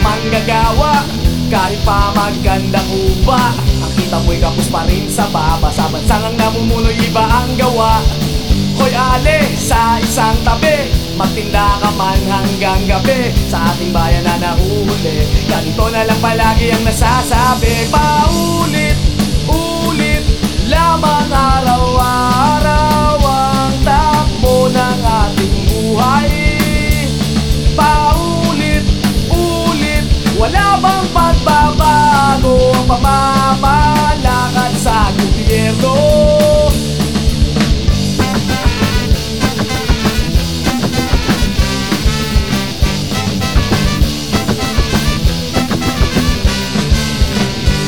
manggagawa. Kahit pa magandang upa Ang kita mo'y kapos pa rin sa baba. Sa bansang ang namumunoy iba ang gawa. Hoy ale, sa isang tabi Magtinda ka man hanggang gabi. Sa ating bayan na nahuhuli Ganito na lang palagi ang nasasabi. Paulit, ulit Lamang pamamalakad sa gobyerno.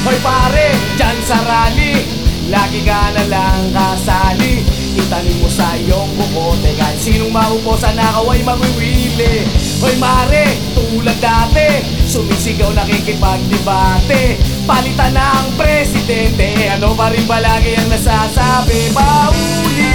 Hoy pare, dyan sa rally Lagi ka na lang kasali. Itanim mo sa iyong bukote Kahit sinong maupo sa nakaw ay magwiwili. Hoy mare, tulad dati Sumisigaw nakikipagdebate. Palitan na ang presidente Ano pa rin ba lagi ang nasasabi? Paulit,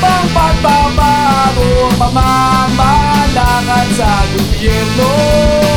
bang pagbabago pamamandakan sa gobyerno?